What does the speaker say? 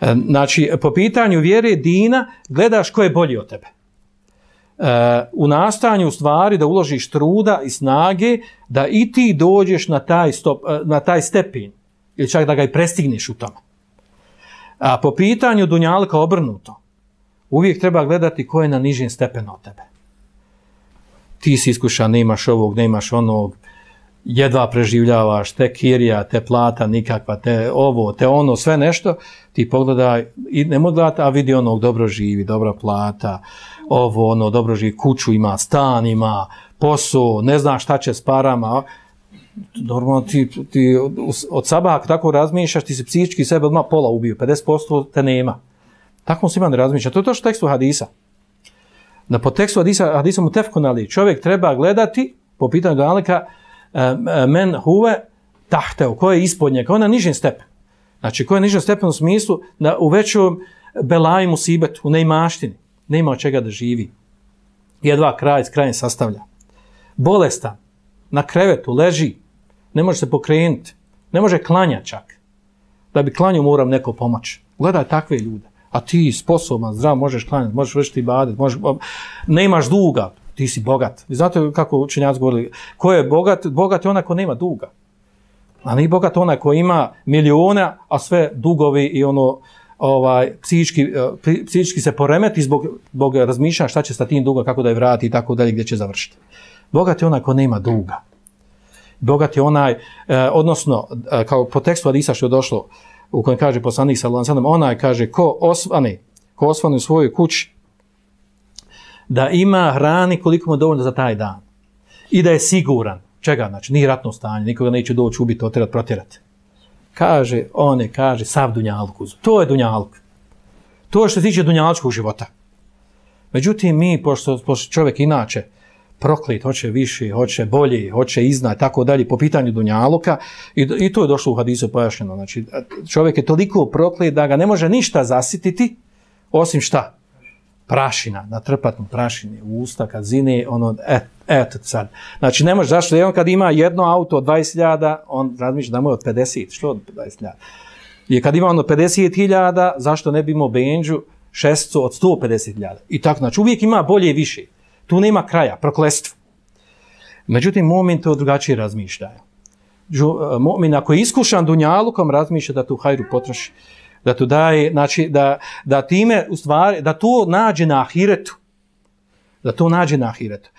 E, znači, po pitanju vjere dina, gledaš ko je bolji od tebe. E, u nastanju stvari da uložiš truda i snage da i ti dođeš na taj, stop, e, na taj stepin ili čak da ga i prestigneš u tome. A po pitanju dunjalka obrnuto, uvijek treba gledati ko je na nižim stepenu od tebe. Ti si iskušan, nemaš ovog, nemaš onog, jedva preživljavaš, te kirija, te plata nikakva, te ovo, te ono, sve nešto, ti pogledaj, i ne gledati, a vidi onog dobro živi, dobra plata, ovo, ono, dobro živi, kuću ima, stan ima, posao, ne zna šta će s parama, normalno ti, ti od sabah tako razmišljaš, ti se psihički sebe odmah pola ubio, 50% te nema. Tako se ima ne razmišlja. To je to što tekstu hadisa. Na po tekstu hadisa, hadisa mu tefkonali, čovjek treba gledati, po pitanju daleka, men huve tahteo, ko je ispod njega, ko je na nižem stepenu. Znači, ko je na nižem stepenu u smislu, na, u većom belaju musibetu, u neimaštini, nema od čega da živi. Jedva kraj s krajem sastavlja. Bolestan, na krevetu, leži, ne može se pokrenuti, ne može klanja čak. Da bi klanju moram neko pomoć. Gledaj takve ljude. A ti sposoban, zdrav, možeš klanjati, možeš vršiti ibadet, možeš, ne imaš duga, ti si bogat. Vi znate kako učenjaci govorili, ko je bogat? Bogat je onaj ko nema duga. A nije bogat onaj ko ima miliona, a sve dugovi i ono, ovaj psihički, eh, psihički se poremeti zbog, zbog razmišljanja šta će sa tim dugom, kako da je vrati i tako dalje, gdje će završiti. Bogat je onaj ko nema duga. Bogat je onaj, eh, odnosno, eh, kao po tekstu Adisa što je došlo, u kojem kaže poslanik sa Lansanom, onaj kaže, ko osvani, ko osvani u svojoj kući, da ima hrani koliko mu dovoljno za taj dan. I da je siguran. Čega? Znači, nije ratno stanje, nikoga neće doći ubiti, otirati, protjerati. Kaže, one kaže, sav dunjalku. To je dunjalk. To je što se tiče dunjalčkog života. Međutim, mi, pošto, pošto čovjek inače proklit, hoće više, hoće bolje, hoće iznad, tako dalje, po pitanju dunjaluka, i, i to je došlo u hadisu pojašnjeno. Znači, čovjek je toliko proklit da ga ne može ništa zasititi, osim šta? Prašina, na prašine u usta, kad zine, ono, et, et, sad. Znači, ne može, zašto je on kad ima jedno auto od 20.000, on razmišlja da mu je od 50, što od 20.000? I kad ima ono 50.000, zašto ne bi imao benđu šestcu od 150.000? I tako, znači, uvijek ima bolje i više. Tu nema kraja, proklestvo. Međutim, mu'min to drugačije razmišljaju. E, mu'min, ako je iskušan dunjalukom, razmišlja da tu hajru potroši da to daje, znači da, da time u stvari, da to nađe na ahiretu. Da to nađe na ahiretu.